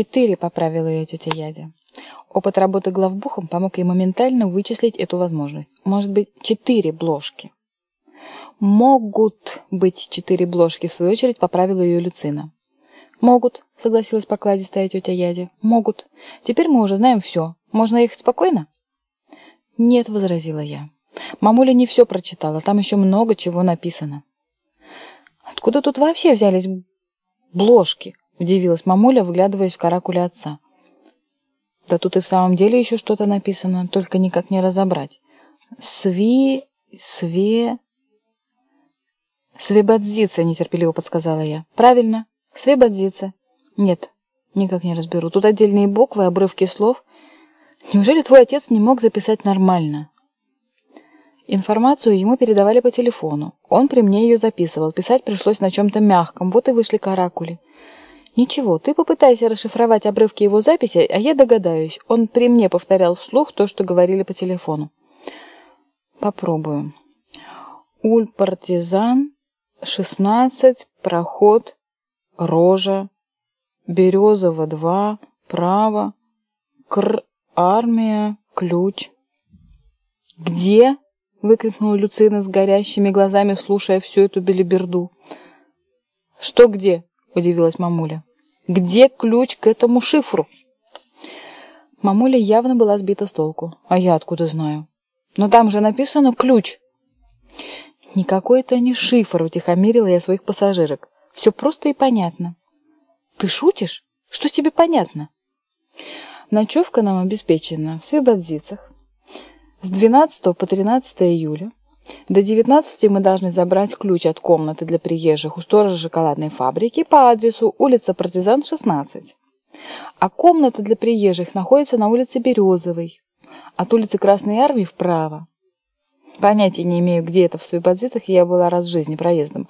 «Четыре», — поправила ее тетя Ядя. Опыт работы главбухом помог ей моментально вычислить эту возможность. Может быть, четыре бложки. «Могут быть четыре бложки», — в свою очередь поправила ее Люцина. «Могут», — согласилась покладистая тетя Ядя. «Могут. Теперь мы уже знаем все. Можно ехать спокойно?» «Нет», — возразила я. «Мамуля не все прочитала, там еще много чего написано». «Откуда тут вообще взялись бложки?» — удивилась мамуля, выглядываясь в каракуле отца. «Да тут и в самом деле еще что-то написано, только никак не разобрать. Сви... све...» «Свебадзица», — нетерпеливо подсказала я. «Правильно. Свебадзица». «Нет, никак не разберу. Тут отдельные буквы, обрывки слов. Неужели твой отец не мог записать нормально?» Информацию ему передавали по телефону. Он при мне ее записывал. Писать пришлось на чем-то мягком. Вот и вышли каракули. «Ничего, ты попытайся расшифровать обрывки его записи, а я догадаюсь. Он при мне повторял вслух то, что говорили по телефону». «Попробую. Уль партизан, 16, проход, рожа, Березово 2, право, кр, армия, ключ». «Где?» — выкрикнула Люцина с горящими глазами, слушая всю эту белиберду. «Что где?» — удивилась мамуля. «Где ключ к этому шифру?» Мамуля явно была сбита с толку. «А я откуда знаю?» «Но там же написано «ключ». «Никакой это не шифр», — утихомирила я своих пассажирок. «Все просто и понятно». «Ты шутишь? Что тебе понятно?» Ночевка нам обеспечена в Свебодзицах. С 12 по 13 июля до 19 мы должны забрать ключ от комнаты для приезжих у сторожа шоколадной фабрики по адресу улица Партизан, 16. А комната для приезжих находится на улице Березовой, от улицы Красной Армии вправо. Понятия не имею, где это в Свободзитах, я была раз в жизни проездом.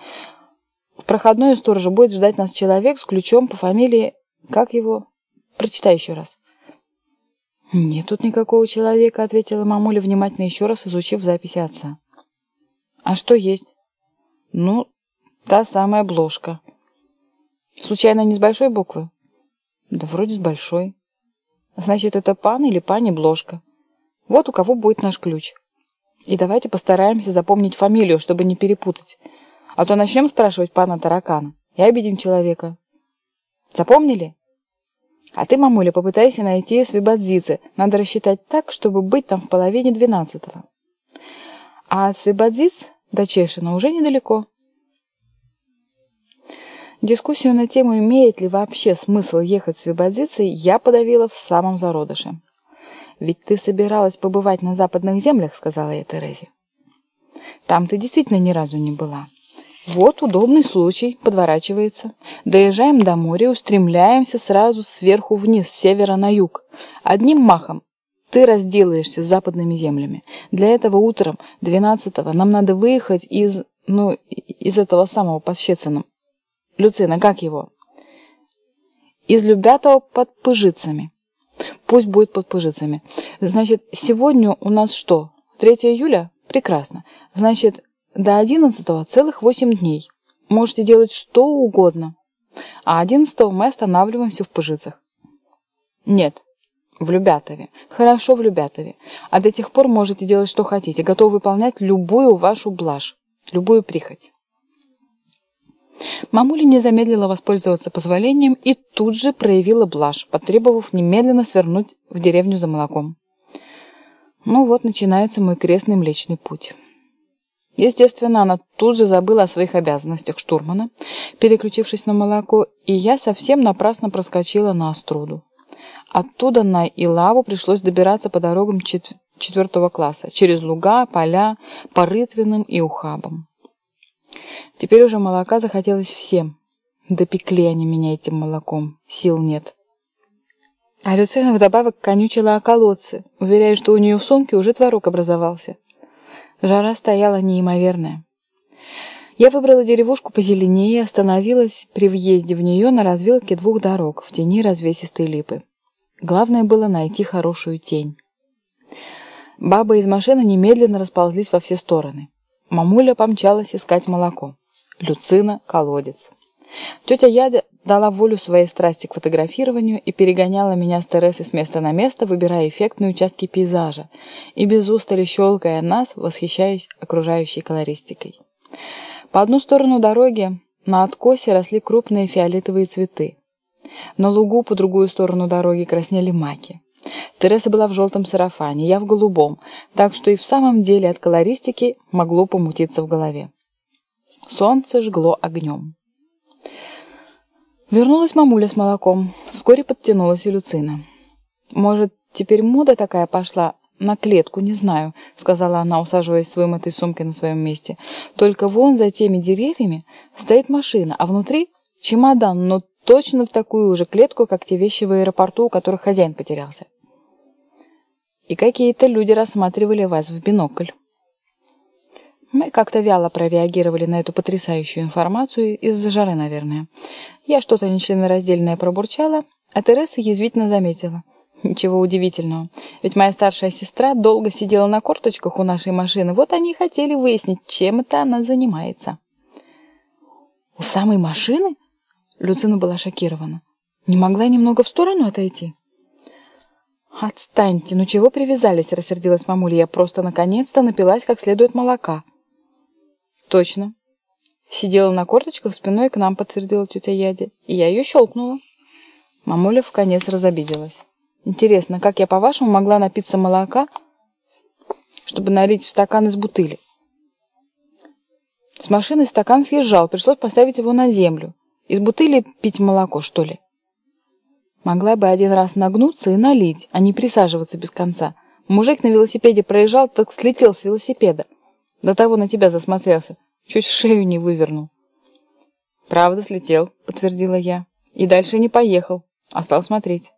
В проходной у сторожа будет ждать нас человек с ключом по фамилии... Как его? Прочитай еще раз. «Нет тут никакого человека», — ответила мамуля, внимательно еще раз изучив записи отца. «А что есть?» «Ну, та самая бложка». «Случайно не с большой буквы?» «Да вроде с большой». «Значит, это пан или пани бложка. Вот у кого будет наш ключ. И давайте постараемся запомнить фамилию, чтобы не перепутать. А то начнем спрашивать пана таракана и обидим человека. Запомнили?» А ты, мамуля, попытайся найти Свебодзицы. Надо рассчитать так, чтобы быть там в половине двенадцатого. А от Свебодзиц до Чешина уже недалеко. Дискуссию на тему, имеет ли вообще смысл ехать в Свебодзицы, я подавила в самом зародыше. «Ведь ты собиралась побывать на западных землях», — сказала я Терезе. «Там ты действительно ни разу не была». Вот удобный случай, подворачивается. Доезжаем до моря, устремляемся сразу сверху вниз, с севера на юг. Одним махом ты разделаешься с западными землями. Для этого утром 12-го нам надо выехать из, ну, из этого самого по Щециным. Люцина, как его? Из Любятого под Пыжицами. Пусть будет под Пыжицами. Значит, сегодня у нас что? 3 июля? Прекрасно. Значит, до одиннадцатого целых восемь дней. Можете делать что угодно. А одиннадцатого мы останавливаемся в Пыжицах. Нет, в Любятове. Хорошо в Любятове. А до тех пор можете делать что хотите. Готовы выполнять любую вашу блажь, любую прихоть. Мамуля не замедлила воспользоваться позволением и тут же проявила блажь, потребовав немедленно свернуть в деревню за молоком. Ну вот начинается мой крестный млечный путь. Естественно, она тут же забыла о своих обязанностях штурмана, переключившись на молоко, и я совсем напрасно проскочила на Оструду. Оттуда на Илаву пришлось добираться по дорогам чет четвертого класса, через луга, поля, по рытвинам и ухабам. Теперь уже молока захотелось всем. Допекли они меня этим молоком, сил нет. А Люцина вдобавок конючила о колодце, уверяя, что у нее в сумке уже творог образовался. Жара стояла неимоверная. Я выбрала деревушку позеленее и остановилась при въезде в нее на развилке двух дорог в тени развесистой липы. Главное было найти хорошую тень. Бабы из машины немедленно расползлись во все стороны. Мамуля помчалась искать молоко. Люцина – колодец. Тетя Яда дала волю своей страсти к фотографированию и перегоняла меня с Тересой с места на место, выбирая эффектные участки пейзажа, и без устали щелкая нас, восхищаясь окружающей колористикой. По одну сторону дороги на откосе росли крупные фиолетовые цветы. На лугу по другую сторону дороги краснели маки. Тереса была в желтом сарафане, я в голубом, так что и в самом деле от колористики могло помутиться в голове. Солнце жгло огнем. Вернулась мамуля с молоком. Вскоре подтянулась и Люцина. «Может, теперь мода такая пошла на клетку, не знаю», — сказала она, усаживаясь с вымытой сумкой на своем месте. «Только вон за теми деревьями стоит машина, а внутри чемодан, но точно в такую же клетку, как те вещи в аэропорту, у которых хозяин потерялся. И какие-то люди рассматривали вас в бинокль». Мы как-то вяло прореагировали на эту потрясающую информацию, из-за жары, наверное. Я что-то нечленораздельное пробурчала, а Тереса язвительно заметила. Ничего удивительного, ведь моя старшая сестра долго сидела на корточках у нашей машины, вот они и хотели выяснить, чем это она занимается. «У самой машины?» Люцина была шокирована. «Не могла немного в сторону отойти?» «Отстаньте, ну чего привязались?» – рассердилась мамуля. «Я просто наконец-то напилась как следует молока». «Точно». Сидела на корточках, спиной к нам подтвердила тетя Яди, и я ее щелкнула. Мамуля в конец разобиделась. «Интересно, как я, по-вашему, могла напиться молока, чтобы налить в стакан из бутыли?» С машины стакан съезжал, пришлось поставить его на землю. Из бутыли пить молоко, что ли? Могла бы один раз нагнуться и налить, а не присаживаться без конца. Мужик на велосипеде проезжал, так слетел с велосипеда. До того на тебя засмотрелся. Чуть шею не вывернул. «Правда слетел», — подтвердила я. «И дальше не поехал, а стал смотреть».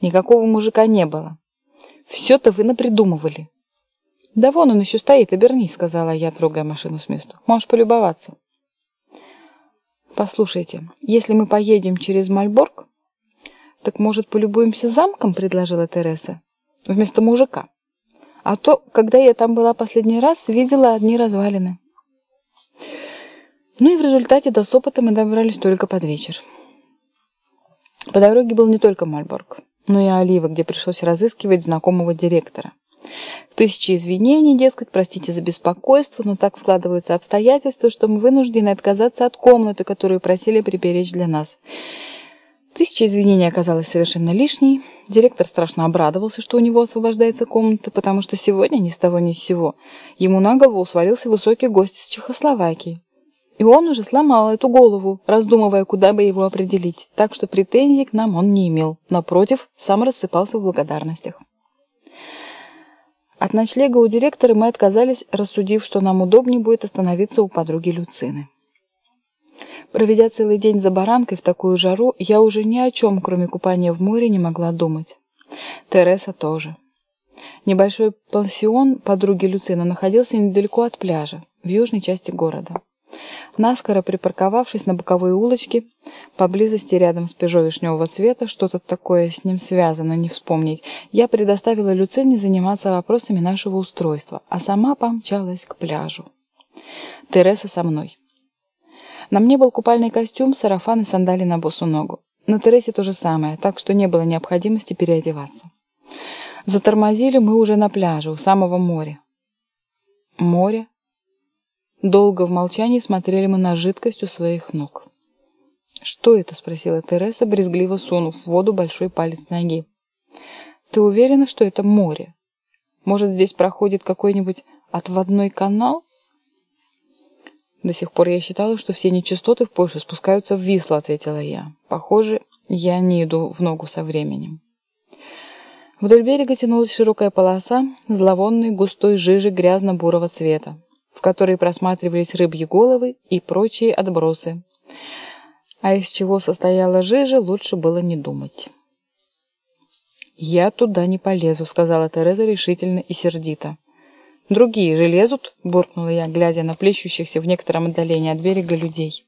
Никакого мужика не было. Все-то вы напридумывали. Да вон он еще стоит, обернись, сказала я, трогая машину с места. Можешь полюбоваться. Послушайте, если мы поедем через Мальборг, так, может, полюбуемся замком, предложила Тереса, вместо мужика. А то, когда я там была последний раз, видела одни развалины. Ну и в результате до Сопота мы добрались только под вечер. По дороге был не только Мальборг, но и Олива, где пришлось разыскивать знакомого директора. Тысячи извинений, дескать, простите за беспокойство, но так складываются обстоятельства, что мы вынуждены отказаться от комнаты, которую просили приберечь для нас. Тысяча извинений оказалась совершенно лишней. Директор страшно обрадовался, что у него освобождается комната, потому что сегодня ни с того ни с сего ему на голову свалился высокий гость из Чехословакии. И он уже сломал эту голову, раздумывая, куда бы его определить, так что претензий к нам он не имел. Напротив, сам рассыпался в благодарностях. От ночлега у директора мы отказались, рассудив, что нам удобнее будет остановиться у подруги Люцины. Проведя целый день за баранкой в такую жару, я уже ни о чем, кроме купания в море, не могла думать. Тереса тоже. Небольшой пансион подруги Люцины находился недалеко от пляжа, в южной части города. Наскоро припарковавшись на боковой улочке, поблизости рядом с пежо вишневого цвета, что-то такое с ним связано, не вспомнить, я предоставила Люцине заниматься вопросами нашего устройства, а сама помчалась к пляжу. Тереса со мной. На мне был купальный костюм, сарафан и сандали на босу ногу. На Тересе то же самое, так что не было необходимости переодеваться. Затормозили мы уже на пляже, у самого моря. Море? Долго в молчании смотрели мы на жидкость у своих ног. «Что это?» — спросила Тереса, брезгливо сунув в воду большой палец ноги. «Ты уверена, что это море? Может, здесь проходит какой-нибудь отводной канал?» «До сих пор я считала, что все нечистоты в Польше спускаются в Вислу», — ответила я. «Похоже, я не иду в ногу со временем». Вдоль берега тянулась широкая полоса зловонной густой жижи грязно-бурого цвета, в которой просматривались рыбьи головы и прочие отбросы. А из чего состояла жижа, лучше было не думать. «Я туда не полезу», — сказала Тереза решительно и сердито. «Другие же лезут», — буркнула я, глядя на плещущихся в некотором отдалении от берега людей.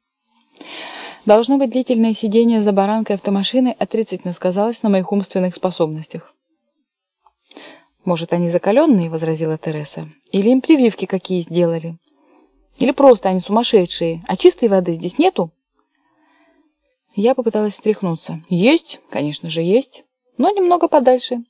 Должно быть, длительное сидение за баранкой автомашины отрицательно сказалось на моих умственных способностях. «Может, они закаленные?» — возразила Тереса. «Или им прививки какие сделали? Или просто они сумасшедшие, а чистой воды здесь нету?» Я попыталась встряхнуться. Есть, конечно же, есть, но немного подальше.